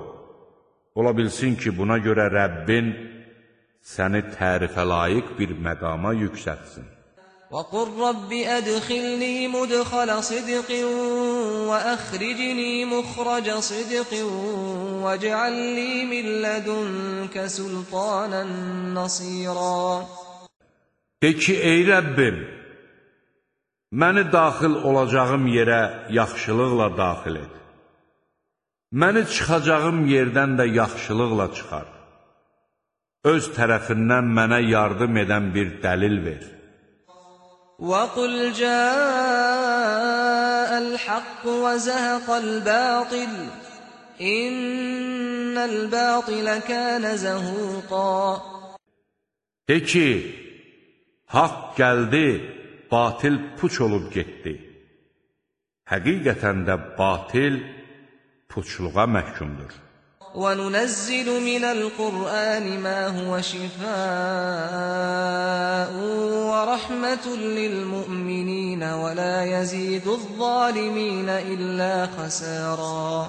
Ola bilsin ki, buna görə Rəbbin səni tərifə layiq bir məqama yüksətsin. وَقُلْ رَبِّ أَدْخِلْنِي مُدْخَلَ صِدْقٍ وَأَخْرِجْنِي مُخْرَجَ صِدْقٍ وَاجْعَل لِّي مِن لَّدُنكَ سُلْطَانًا نَّصِيرًا De ki, ey Rəbbim, məni daxil olacağım yerə yaxşılıqla daxil et. Məni çıxacağım yerdən də yaxşılıqla çıxar. Öz tərəfindən mənə yardım edən bir dəlil ver. وَقُلْ جَاءَ الْحَقُّ وَزَهَقَ الْبَاطِلُ إِنَّ الْبَاطِلَ كَانَ زَهُوقًا De ki, haqq gəldi, batil puç olub getdi. Həqiqətən də batil puçluğa məhkumdur. وَنُنَزِّلُ مِنَ الْقُرْآنِ مَا هُوَ شِفَاءٌ وَرَحْمَةٌ لِلْمُؤْمِنِينَ وَلَا يَزِيدُ الظَّالِمِينَ إِلَّا خَسَارًا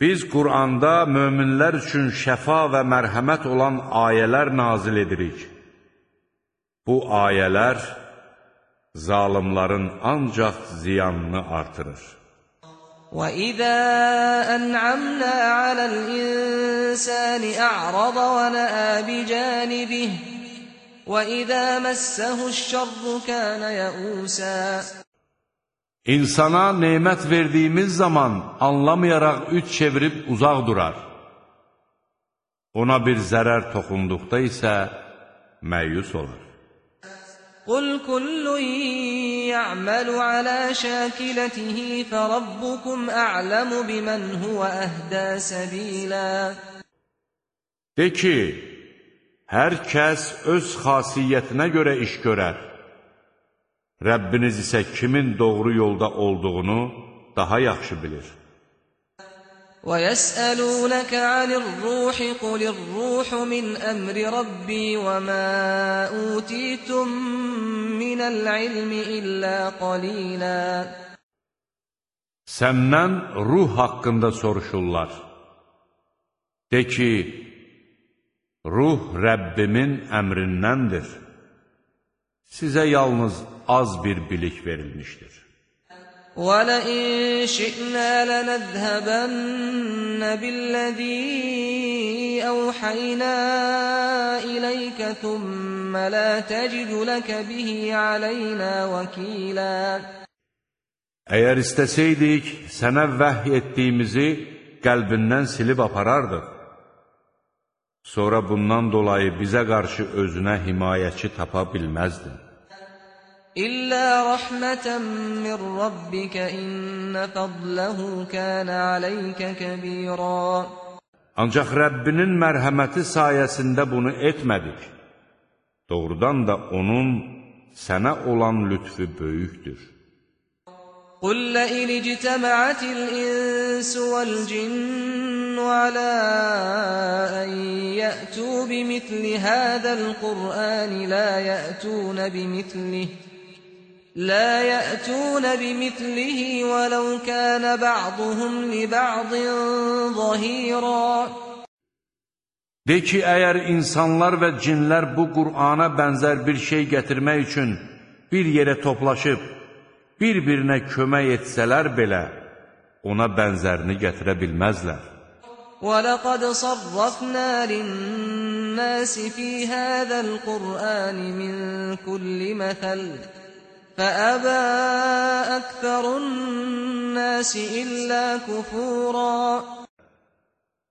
Biz Quranda möminlər üçün şəfa və mərhəmət olan ayələr nazil edirik. Bu ayələr zalimların ancaq ziyanını artırır. وَإِذَا أَنْعَمْنَا عَلَى الْإِنسَانِ أَعْرَضَ وَنَأَىٰ بِجَانِبِهِ وَإِذَا مَسَّهُ الشَّرُّ كَانَ يَئُوسًا İnsana nemət verdiyimiz zaman anlamayaraq üç çevirib uzaq durar. Ona bir zərər toxunduqda isə məyus olur. قُلْ كُلٌّ يَعْمَلُ عَلَى شَاكِلَتِهِ فَرَبُّكُمْ أَعْلَمُ بِمَنْ هُوَ أَهْدَىٰ سَبِيلًا De ki, hər kəs öz xasiyyətinə görə iş görər. Rəbbiniz isə kimin doğru yolda olduğunu daha yaxşı bilir. وَيَسْأَلُونَكَ عَنِ الرُّوحِ قُلِ الرُّوحُ مِنْ أَمْرِ رَبِّي وَمَا أُوتِيتُم مِّنَ الْعِلْمِ إِلَّا قَلِيلًا Səndən ruh haqqında soruşurlar. De ki, ruh Rəbbimin əmrindəndir. Sizə yalnız az bir bilik verilmişdir. وَلَئِن شِئْنَا لَنَذْهَبَنَّ بِالَّذِي أَوْحَيْنَا إِلَيْكَ ثُمَّ لَا تَجِدُ لَكَ بِهِ عَلَيْنَا وَكِيلًا Əgər istəsəydik, sənə vəhy etdiyimizi qəlbindən silib aparardıq. Sonra bundan dolayı bizə qarşı özünə himayəçi tapa bilməzdin. إلا رحمة من ربك إن فضله كان عليك كبيرا Ancaq Rəbbinin mərhəməti sayəsində bunu etmədik. Doğrudan da onun sənə olan lütfü böyükdür. Qul la in insu vəl cinnu alə ən ya'tu bi mithli hadha'l Qur'ani la ya'tun bi mitlih. بِمِثْلِهِ لا يأتون بمثله ولو كان بعضهم لبعض ظهيرا De ki, əgər insanlar və cinlər bu Qur'ana bənzər bir şey gətirmək üçün bir yerə toplaşıb, bir-birinə kömək etsələr belə, ona bənzərini gətirə bilməzlər. وَلَقَدْ صَرَّفْنَا لِلنَّاسِ فِي هَذَا الْقُرْآنِ مِنْ كُلِّ مَثَلٍ فَأَبَى أَكْثَرُ النَّاسِ إِلَّا كُفُورًا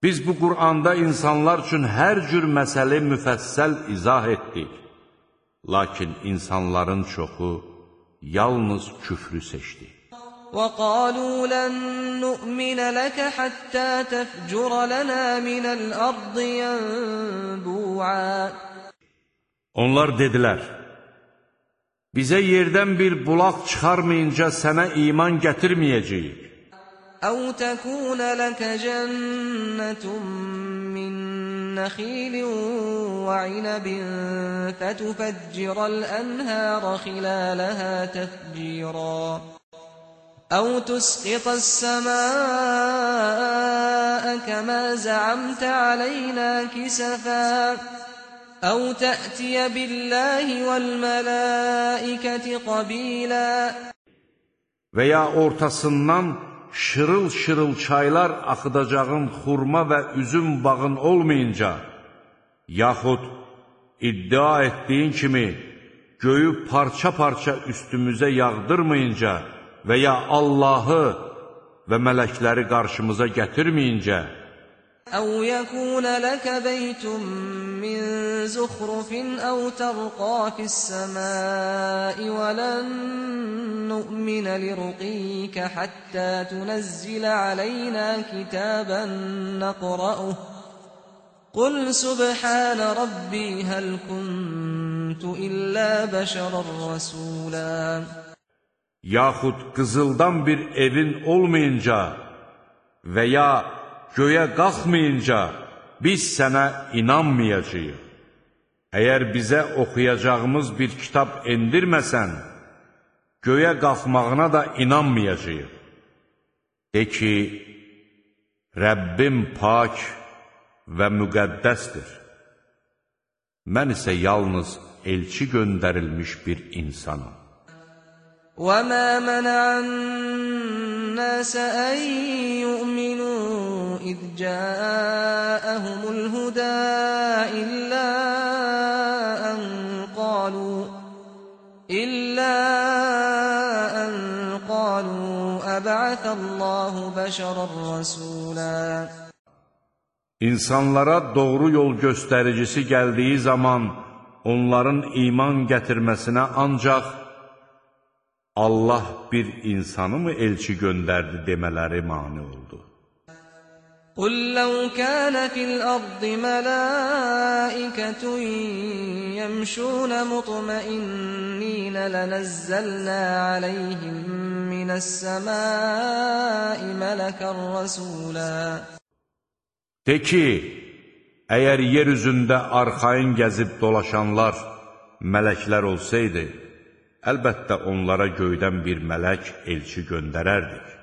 Biz bu Qur'anda insanlar üçün hər cür məsələ müfəssəl izah etdik. Lakin insanların çoxu yalnız küfrü seçdi. وَقَالُوا لَن نُّؤْمِنَ لَكَ حَتَّى تَفْجُرَ لَنَا مِنَ الْأَرْضِ يَنبُوعًا Onlar dedilər, bizə yerdən bir bulaq çıxarmayınca sənə iman gətirməyəcəyik. أَوْ تَكُونَ لَكَ جَنَّةٌ مِّن نَّخِيلٍ وَعِنَبٍ فَتُفَجِّرَ الْأَنْهَارَ خِلَالَهَا تَفْجِيرًا أَوْ تُسْقِطَ السَّمَاءَ كَمَا زَعَمْتَ عَلَيْنَا كِسَفًا أَوْ تَأْتِيَ بِاللَّهِ وَالْمَلَائِكَةِ قَبِيلًا Və ya ortasından şırıl-şırıl çaylar axıdacağın xurma və üzüm bağın olmayınca, yaxud iddia etdiyin kimi göyü parça-parça üstümüzə yağdırmayınca və ya Allahı və mələkləri qarşımıza gətirməyincə, أَوْ يَكُونَ لَكَ بَيْتٌ مِّن زُخْرُفٍ أَوْ تَرْقَىٰ فِي السَّمَاءِ وَلَن نُّؤْمِنَ لِرُقِيِّكَ حَتَّىٰ تُنَزِّلَ عَلَيْنَا كِتَابًا نَّقْرَؤُهُ ۗ قُلْ سُبْحَانَ رَبِّي هَلْ كُنتُ إِلَّا بَشَرًا رَّسُولًا yaxud qızıldan bir evin olmayınca və ya göyə qalxmayınca biz sənə inanmayacağıq. Əgər bizə oxuyacağımız bir kitab endirməsən, göyə qalxmağına da inanmayacağıq. De ki, Rəbbim pak və müqəddəsdir. Mən isə yalnız elçi göndərilmiş bir insanım. وَمَا مَنَعَ النَّاسَ أَن يُؤْمِنُوا إِذْ جَاءَهُمُ الْهُدَىٰ إِلَّا قَالُوا أَبَعَثَ اللَّهُ بَشَرًا رَّسُولًا İnsanlara doğru yol göstəricisi gəldiyi zaman onların iman gətirməsinə ancaq Allah bir insanı mı elçi göndərdi demələri mani oldu. قُل لَّوْ كَانَ فِي الْأَرْضِ مَلَائِكَةٌ يَمْشُونَ مُطْمَئِنِّينَ لَنَزَّلْنَا عَلَيْهِم مِّنَ السَّمَاءِ مَلَكًا رَّسُولًا De ki, əgər yer üzündə arxayın gəzib dolaşanlar mələklər olsaydı, əlbəttə onlara göydən bir mələk elçi göndərərdik.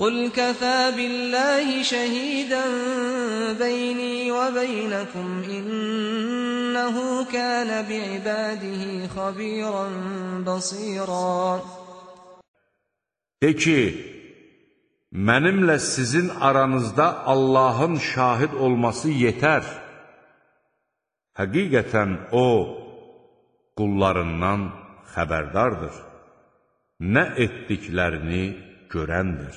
قُلْ كَفَىٰ بِاللَّهِ شَهِيدًا بَيْنِي وَبَيْنَكُمْ ۚ إِنَّهُ كَانَ بِعِبَادِهِ خَبِيرًا بَصِيرًا De ki, mənimlə sizin aranızda Allahın şahid olması yetər. Həqiqətən O, qullarından xəbərdardır. Nə etdiklərini görəndir.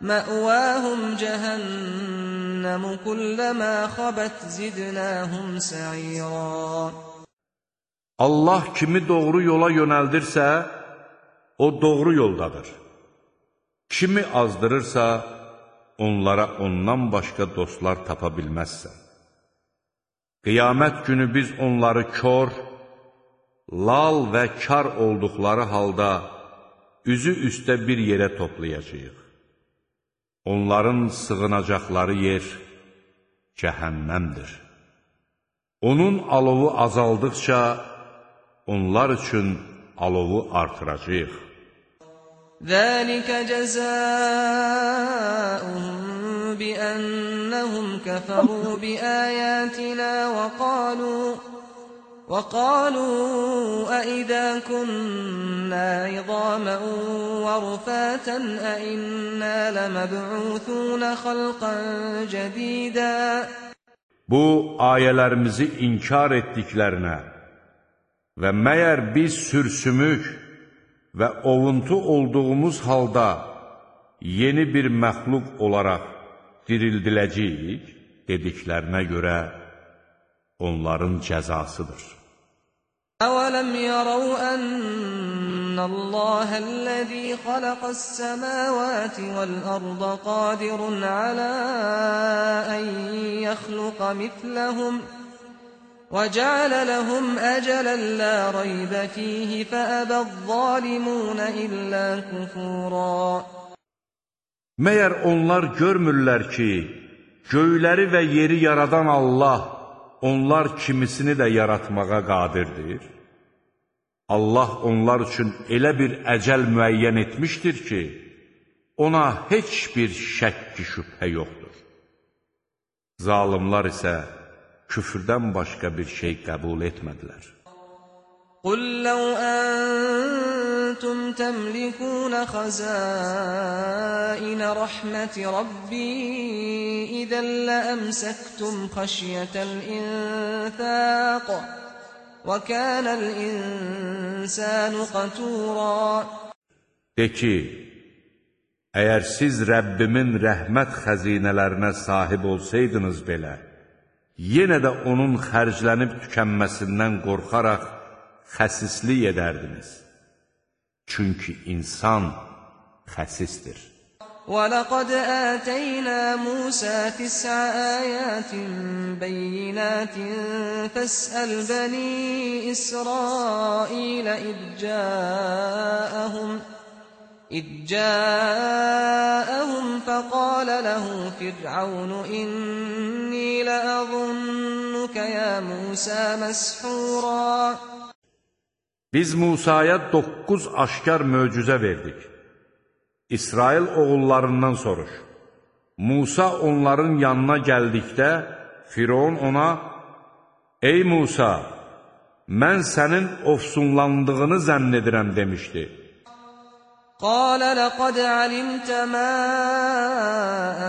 مَّأْوَاهُمْ جَهَنَّمُ ۖ كُلَّمَا خَبَتْ زِدْنَاهُمْ سَعِيرًا Allah kimi doğru yola yönəldirsə, o doğru yoldadır. Kimi azdırırsa, onlara ondan başqa dostlar tapa bilməzsən. Qiyamət günü biz onları kör, lal və kar olduqları halda üzü üstə bir yerə toplayacağıq. Onların sığınacaqları yer cəhənnəmdir. Onun alovu azaldıqca, onlar üçün alovu artıracaq. Zəlikə cəzəun bi ənnəhum kəfəru bi əyətinə və qalub وقالوا أئذا كنا عظاما ورفاتا أئنا لمبعوثون خلقا جديدا Bu ayələrimizi inkar etdiklərinə və məyər biz sürsümük və ovuntu olduğumuz halda yeni bir məxluq olaraq dirildiləcəyik dediklərinə görə onların cəzasıdır. أَوَلَمْ يَرَوْا أَنَّ اللَّهَ الَّذِي خَلَقَ السَّمَاوَاتِ وَالْأَرْضَ قَادِرٌ عَلَىٰ أَن يَخْلُقَ مِثْلَهُمْ ۖ وَجَعَلَ لَهُمْ أَجَلًا لَّا رَيْبَ فِيهِ فَأَبَى الظَّالِمُونَ إِلَّا كُفُورًا. Məyər onlar görmürlər ki, göyləri və yeri yaradan Allah onlar kimisini də yaratmağa qadirdir? Allah onlar üçün elə bir əcəl müəyyən etmişdir ki, ona heç bir şəkki şübhə yoxdur. Zalimlar isə küfrdən başqa bir şey qəbul etmədilər. قل لو أنتم تملكون خزائن رحمة ربي إذا لأمسكتم خشية الإنفاق وكان الإنسان قتورا De ki, əgər siz Rəbbimin rəhmət xəzinələrinə sahib olsaydınız belə, yenə də onun xərclənib tükənməsindən qorxaraq xəsislik edərdiniz. Çünki insan xəsisdir. وَلَقَدْ آتَيْنَا مُوسَى تِسْعَ آيَاتٍ بَيِّنَاتٍ فَاسْأَلْ بَنِي إِسْرَائِيلَ إِذْ جَاءَهُمْ إذ جاءهم فقال له فرعون إني لأظنك يا موسى مسحورا Biz Musaya doqquz aşkar möcüzə verdik. İsrail oğullarından soruş. Musa onların yanına gəldikdə, Firon ona, Ey Musa, mən sənin ofsunlandığını zənn edirəm demişdi. قال لقد علمت ما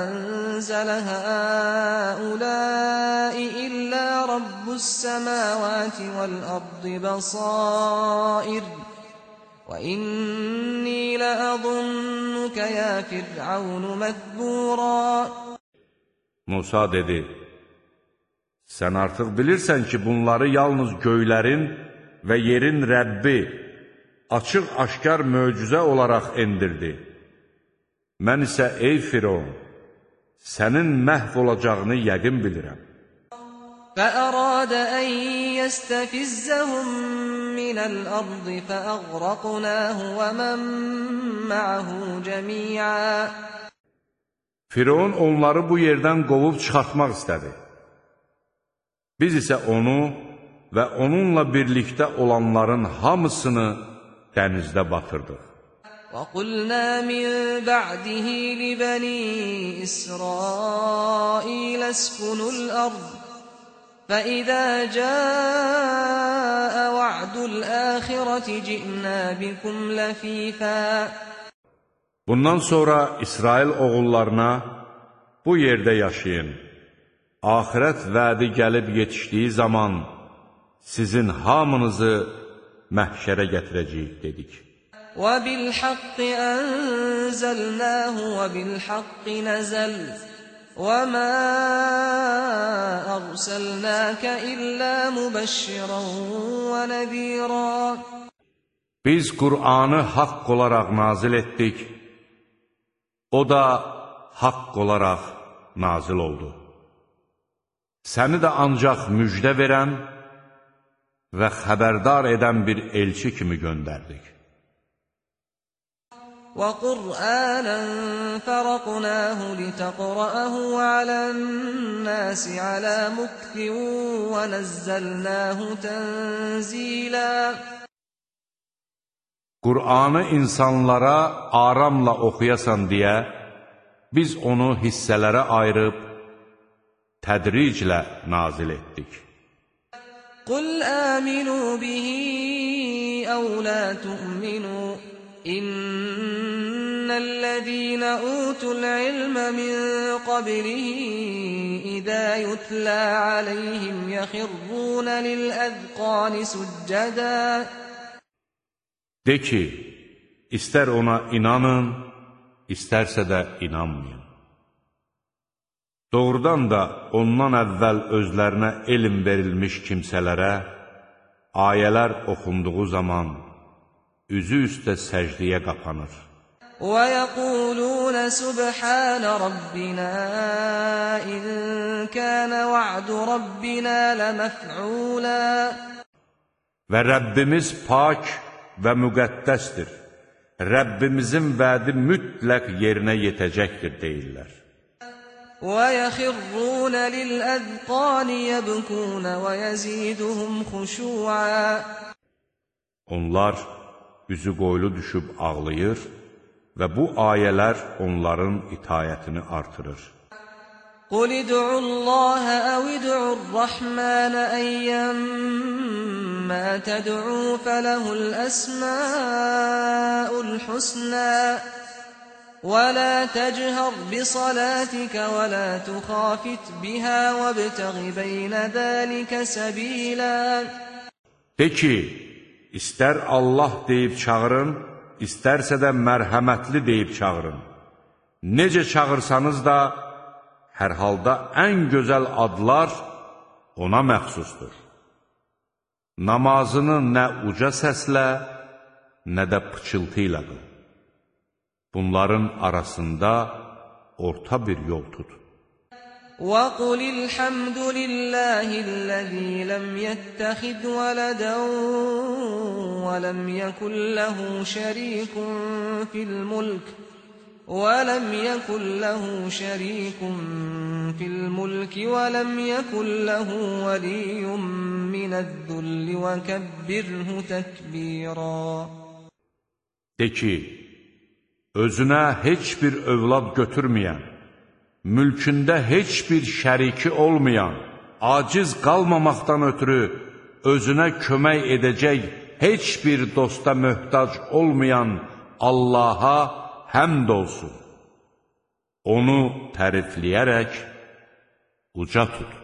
أنزل هؤلاء إلا رب السماوات والأرض بصائر وإني لأظنك يا فرعون مثبورا Musa dedi, sən artıq bilirsən ki, bunları yalnız göylərin və yerin Rəbbi, açıq-aşkar möcüzə olaraq endirdi. Mən isə, ey Firon, sənin məhv olacağını yəqin bilirəm. فأراد أن يستفزهم من الأرض فأغرقناه ومن معه جميعا Firon onları bu yerdən qovub çıxartmaq istədi. Biz isə onu və onunla birlikdə olanların hamısını dənizdə batırdıq. وقلنا من بعده لبني إسرائيل اسكنوا الأرض فإذا جاء وعد الآخرة جئنا بكم لفيفا Bundan sonra İsrail oğullarına bu yerdə yaşayın. Ahirət vədi gəlib yetişdiyi zaman sizin hamınızı məhşərə gətirəcəyik dedik. وبالحق أنزلناه وبالحق نزل وما أرسلناك إلا مبشرا ونذيرا Biz Qur'anı haqq olaraq nazil etdik. O da haqq olaraq nazil oldu. Səni də ancaq müjdə verən və xəbərdar edən bir elçi kimi göndərdik. وقرآنا فرقناه لتقرأه على الناس على مكث ونزلناه تنزيلا Qur'anı insanlara aramla oxuyasan deyə, biz onu hissələrə ayırıb, tədriclə nazil etdik. قل آمنوا به أو لا تؤمنوا إن الذين أوتوا العلم من قبله إذا يتلى عليهم يخرون للأذقان سجدا De ki, istər ona inanın, istərsə də inanmayın. Doğrudan da ondan əvvəl özlərinə elm verilmiş kimsələrə ayələr oxunduğu zaman üzü üstə səcdiyə qapanır. وَيَقُولُونَ سُبْحَانَ رَبِّنَا إِن كَانَ وَعْدُ رَبِّنَا لَمَفْعُولًا Və Rəbbimiz pak və müqəddəsdir. Rəbbimizin vədi mütləq yerinə yetəcəkdir deyirlər. وَيَخِرُّونَ لِلْأَذْقَانِ يَبْكُونَ وَيَزِيدُهُمْ خُشُوعًا Onlar üzü qoylu düşüb ağlayır və bu ayələr onların itayətini artırır. قُلِ ادْعُوا اللَّهَ أَوِ ادْعُوا الرَّحْمَنَ أَيًّمَّا تَدْعُوا فَلَهُ الْأَسْمَاءُ الْحُسْنَى ولا تجهر بصلاتك ولا تخافت بها وابتغ بين ذلك سبيلا De ki, istər Allah deyib çağırın, istərsə də mərhəmətli deyib çağırın. Necə çağırsanız da, hər halda ən gözəl adlar ona məxsusdur. Namazını nə uca səslə, nə də pıçıltı ilə qıl. Bunların arasında orta bir yol tut. وَقُلِ الْحَمْدُ لِلَّهِ الَّذِي لَمْ يَتَّخِذْ وَلَدًا وَلَمْ يَكُنْ لَهُ شَرِيكٌ فِي الْمُلْكِ وَلَمْ يَكُنْ لَهُ شَرِيكٌ فِي الْمُلْكِ وَلَمْ يَكُنْ لَهُ وَلِيٌّ مِّنَ الذُّلِّ وَكَبِّرْهُ تَكْبِيرًا De ki, özünə heç bir övlad götürməyən, mülkündə heç bir şəriki olmayan, aciz qalmamaqdan ötürü özünə kömək edəcək heç bir dosta möhtac olmayan Allaha həmd olsun. Onu tərifləyərək uca tut.